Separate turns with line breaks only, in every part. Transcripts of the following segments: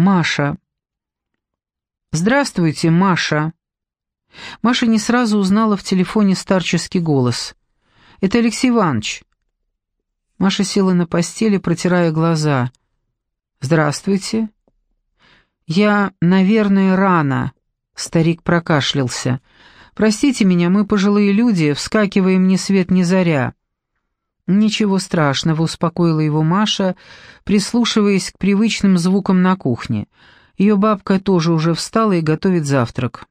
Маша. «Здравствуйте, Маша». Маша не сразу узнала в телефоне старческий голос. «Это Алексей Иванович». Маша села на постели, протирая глаза. «Здравствуйте». «Я, наверное, рано», — старик прокашлялся. «Простите меня, мы, пожилые люди, вскакиваем ни свет ни заря». «Ничего страшного», — успокоила его Маша, прислушиваясь к привычным звукам на кухне. Ее бабка тоже уже встала и готовит завтрак.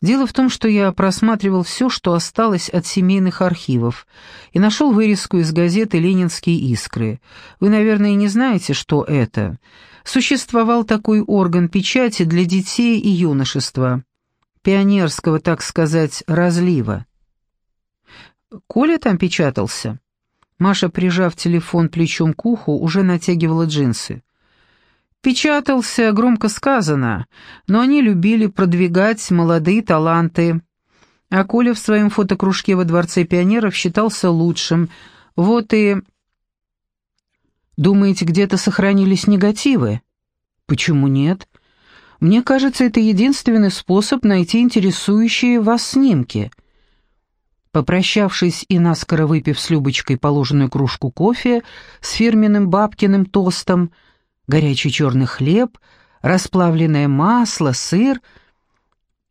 Дело в том, что я просматривал все, что осталось от семейных архивов, и нашел вырезку из газеты «Ленинские искры». Вы, наверное, не знаете, что это. Существовал такой орган печати для детей и юношества. Пионерского, так сказать, разлива. Коля там печатался?» Маша, прижав телефон плечом к уху, уже натягивала джинсы. «Печатался, громко сказано, но они любили продвигать молодые таланты. А Коля в своем фотокружке во Дворце пионеров считался лучшим. Вот и...» «Думаете, где-то сохранились негативы?» «Почему нет?» «Мне кажется, это единственный способ найти интересующие вас снимки». Попрощавшись и наскоро выпив с Любочкой положенную кружку кофе с фирменным бабкиным тостом, горячий черный хлеб, расплавленное масло, сыр,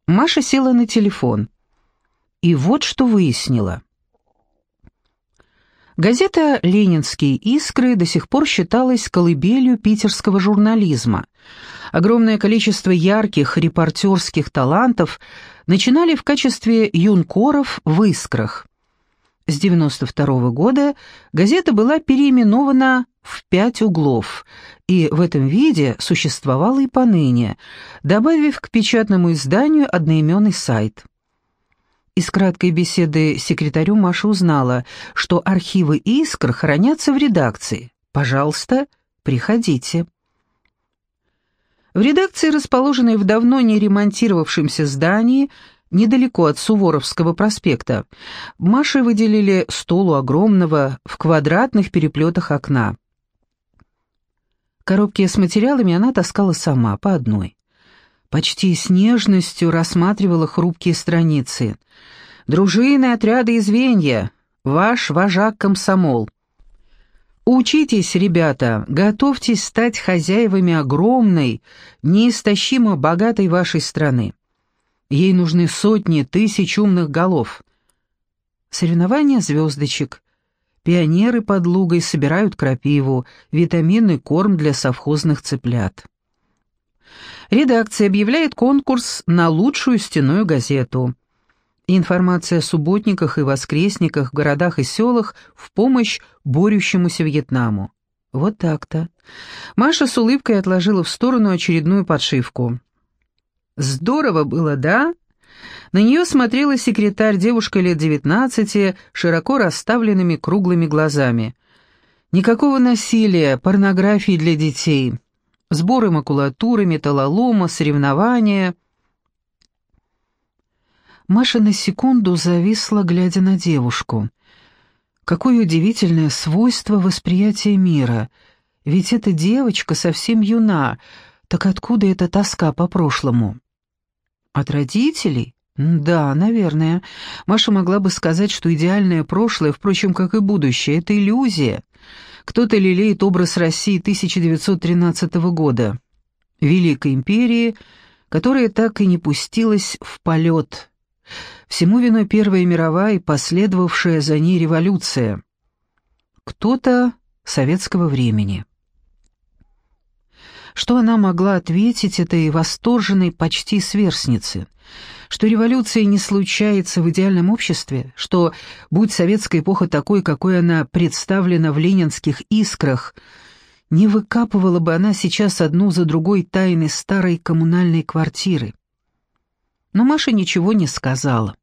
Маша села на телефон. И вот что выяснила. Газета «Ленинские искры» до сих пор считалась колыбелью питерского журнализма. Огромное количество ярких репортерских талантов начинали в качестве юнкоров в «Искрах». С 92 -го года газета была переименована в «Пять углов», и в этом виде существовала и поныне, добавив к печатному изданию одноименный сайт. Из краткой беседы секретарю Маша узнала, что архивы «Искр» хранятся в редакции. Пожалуйста, приходите. В редакции, расположенной в давно не ремонтировавшемся здании, недалеко от Суворовского проспекта, Маше выделили стол у огромного в квадратных переплетах окна. Коробки с материалами она таскала сама, по одной почти с нежностью рассматривала хрупкие страницы. «Дружины, отряды и звенья. Ваш вожак-комсомол». Учитесь, ребята, готовьтесь стать хозяевами огромной, неистощимо богатой вашей страны. Ей нужны сотни тысяч умных голов. Соревнования звездочек. Пионеры под лугой собирают крапиву, витаминный корм для совхозных цыплят. Редакция объявляет конкурс на лучшую стенную газету. Информация о субботниках и воскресниках в городах и селах в помощь борющемуся Вьетнаму. Вот так-то. Маша с улыбкой отложила в сторону очередную подшивку. Здорово было, да? На нее смотрела секретарь, девушка лет девятнадцати, широко расставленными круглыми глазами. Никакого насилия, порнографии для детей сборы макулатуры, металлолома, соревнования. Маша на секунду зависла, глядя на девушку. Какое удивительное свойство восприятия мира. Ведь эта девочка совсем юна, так откуда эта тоска по прошлому? От родителей? Да, наверное. Маша могла бы сказать, что идеальное прошлое, впрочем, как и будущее, это иллюзия. Кто-то лелеет образ России 1913 года, Великой империи, которая так и не пустилась в полет. Всему виной Первая мировая и последовавшая за ней революция. Кто-то советского времени. Что она могла ответить этой восторженной почти сверстнице? Что революция не случается в идеальном обществе? Что, будь советская эпоха такой, какой она представлена в ленинских искрах, не выкапывала бы она сейчас одну за другой тайны старой коммунальной квартиры? Но Маша ничего не сказала.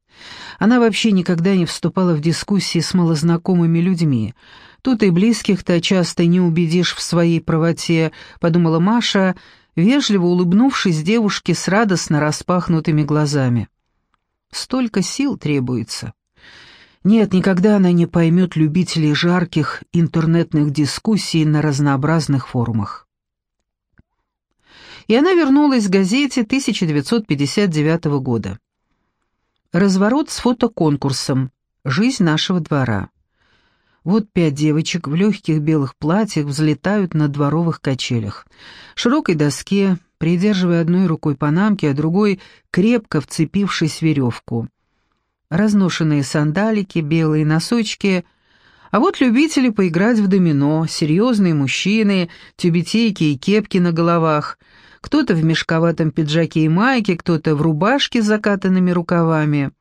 Она вообще никогда не вступала в дискуссии с малознакомыми людьми, Тут и близких-то часто не убедишь в своей правоте, подумала Маша, вежливо улыбнувшись девушке с радостно распахнутыми глазами. Столько сил требуется. Нет, никогда она не поймет любителей жарких интернетных дискуссий на разнообразных форумах. и она вернулась к газете 1959 года. Разворот с фотоконкурсом «Жизнь нашего двора». Вот пять девочек в легких белых платьях взлетают на дворовых качелях. Широкой доске, придерживая одной рукой панамки, а другой крепко вцепившись в веревку. Разношенные сандалики, белые носочки — а вот любители поиграть в домино, серьезные мужчины, тюбетейки и кепки на головах, кто-то в мешковатом пиджаке и майке, кто-то в рубашке с закатанными рукавами.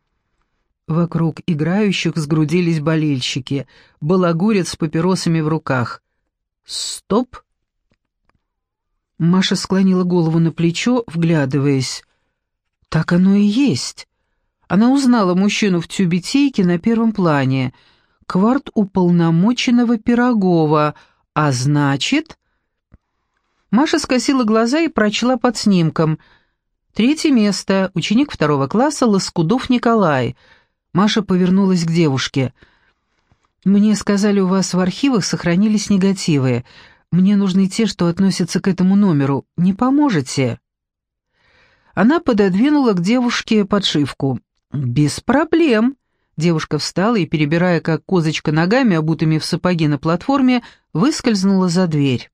Вокруг играющих сгрудились болельщики, балагурец с папиросами в руках. «Стоп!» Маша склонила голову на плечо, вглядываясь. «Так оно и есть». Она узнала мужчину в тюбетейке на первом плане — кварт уполномоченного Пирогова, а значит... Маша скосила глаза и прочла под снимком. Третье место, ученик второго класса Лоскудов Николай. Маша повернулась к девушке. «Мне сказали, у вас в архивах сохранились негативы. Мне нужны те, что относятся к этому номеру. Не поможете?» Она пододвинула к девушке подшивку. «Без проблем», Девушка встала и, перебирая как козочка ногами, обутыми в сапоги на платформе, выскользнула за дверь.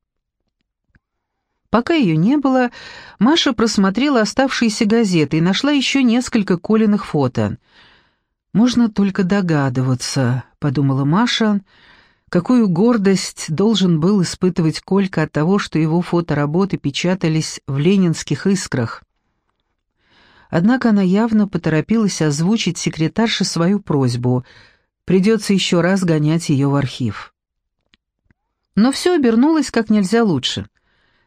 Пока ее не было, Маша просмотрела оставшиеся газеты и нашла еще несколько Колиных фото. «Можно только догадываться», — подумала Маша, — «какую гордость должен был испытывать Колька от того, что его фотоработы печатались в ленинских искрах». Однако она явно поторопилась озвучить секретарше свою просьбу. Придется еще раз гонять ее в архив. Но все обернулось как нельзя лучше.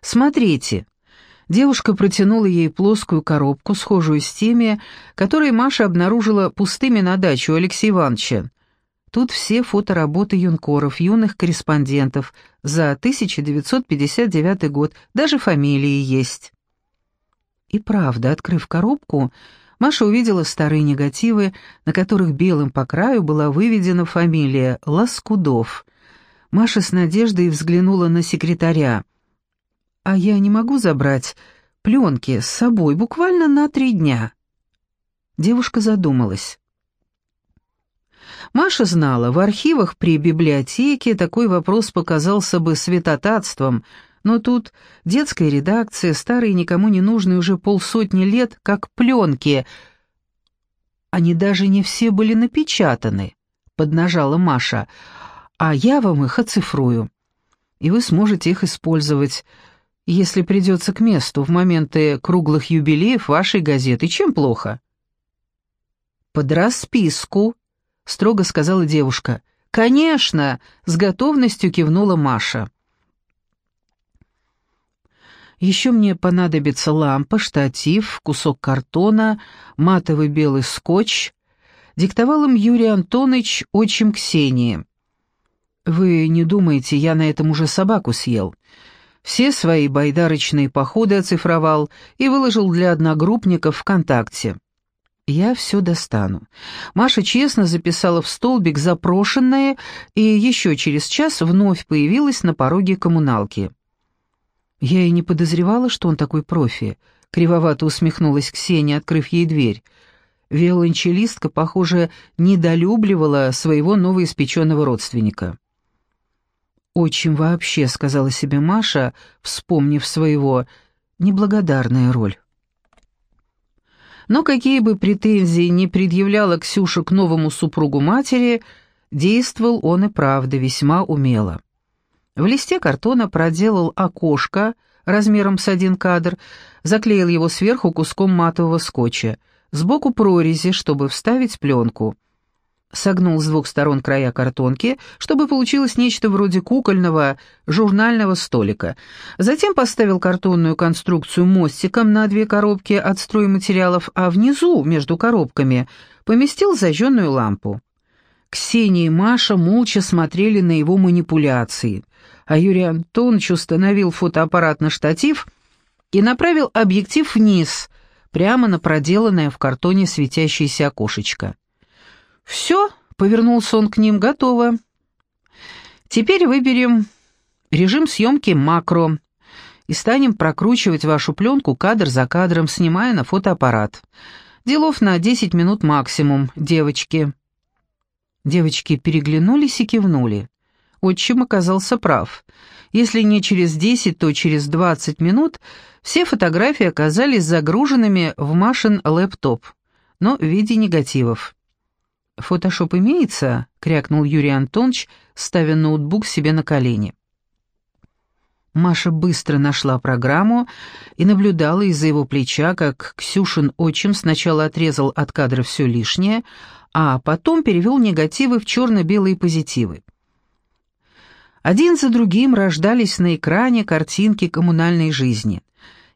«Смотрите». Девушка протянула ей плоскую коробку, схожую с теми, которые Маша обнаружила пустыми на даче у Алексея Ивановича. Тут все фотоработы юнкоров, юных корреспондентов за 1959 год, даже фамилии есть. И правда, открыв коробку, Маша увидела старые негативы, на которых белым по краю была выведена фамилия Лоскудов. Маша с надеждой взглянула на секретаря. «А я не могу забрать пленки с собой буквально на три дня». Девушка задумалась. Маша знала, в архивах при библиотеке такой вопрос показался бы святотатством — но тут детская редакция, старые никому не нужные уже полсотни лет, как пленки. Они даже не все были напечатаны, поднажала Маша, а я вам их оцифрую. И вы сможете их использовать, если придется к месту в моменты круглых юбилеев вашей газеты. Чем плохо? Под расписку, строго сказала девушка. «Конечно!» — с готовностью кивнула Маша. Еще мне понадобится лампа, штатив, кусок картона, матовый белый скотч. Диктовал им Юрий Антонович, отчим Ксении. Вы не думаете, я на этом уже собаку съел? Все свои байдарочные походы оцифровал и выложил для одногруппников ВКонтакте. Я все достану. Маша честно записала в столбик запрошенное и еще через час вновь появилась на пороге коммуналки. Я и не подозревала, что он такой профи. Кривовато усмехнулась Ксения, открыв ей дверь. Виолончелистка, похоже, недолюбливала своего новоиспеченного родственника. «Очень вообще», — сказала себе Маша, вспомнив своего, неблагодарная роль. Но какие бы претензии ни предъявляла Ксюша к новому супругу матери, действовал он и правда весьма умело. В листе картона проделал окошко размером с один кадр, заклеил его сверху куском матового скотча, сбоку прорези, чтобы вставить пленку. Согнул двух сторон края картонки, чтобы получилось нечто вроде кукольного журнального столика. Затем поставил картонную конструкцию мостиком на две коробки от стройматериалов, а внизу, между коробками, поместил зажженную лампу. Ксения и Маша молча смотрели на его манипуляции а Юрий Антонович установил фотоаппарат на штатив и направил объектив вниз, прямо на проделанное в картоне светящееся окошечко. «Все», — повернулся он к ним, — «готово. Теперь выберем режим съемки макро. и станем прокручивать вашу пленку кадр за кадром, снимая на фотоаппарат. Делов на 10 минут максимум, девочки». Девочки переглянулись и кивнули. Отчим оказался прав. Если не через 10, то через 20 минут все фотографии оказались загруженными в Машин лэптоп, но в виде негативов. «Фотошоп имеется?» — крякнул Юрий Антонович, ставя ноутбук себе на колени. Маша быстро нашла программу и наблюдала из-за его плеча, как Ксюшин отчим сначала отрезал от кадра все лишнее, а потом перевел негативы в черно-белые позитивы. Один за другим рождались на экране картинки коммунальной жизни.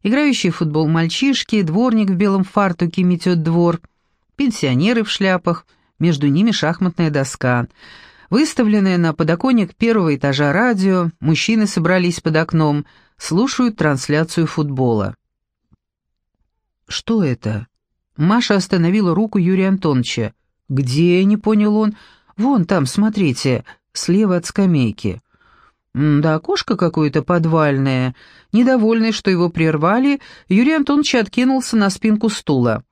Играющие в футбол мальчишки, дворник в белом фартуке метет двор, пенсионеры в шляпах, между ними шахматная доска. Выставленное на подоконник первого этажа радио, мужчины собрались под окном, слушают трансляцию футбола. «Что это?» Маша остановила руку Юрия Антоновича. «Где?» — не понял он. «Вон там, смотрите, слева от скамейки». «Да, окошко какое-то подвальное». Недовольный, что его прервали, Юрий Антонович откинулся на спинку стула.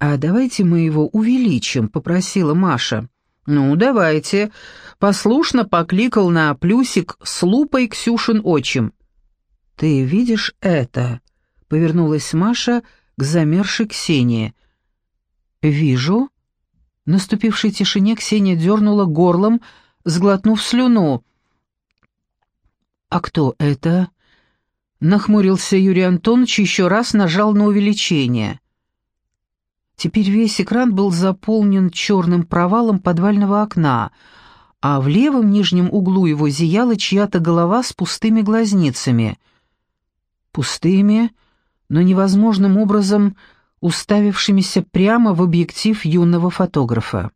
«А давайте мы его увеличим», — попросила Маша. «Ну, давайте». Послушно покликал на плюсик с лупой Ксюшин отчим. «Ты видишь это?» — повернулась Маша к замершей Ксении. «Вижу». В наступившей тишине Ксения дернула горлом, сглотнув слюну. «А кто это?» Нахмурился Юрий Антонович и еще раз нажал на увеличение. Теперь весь экран был заполнен черным провалом подвального окна, а в левом нижнем углу его зияла чья-то голова с пустыми глазницами. Пустыми, но невозможным образом уставившимися прямо в объектив юного фотографа.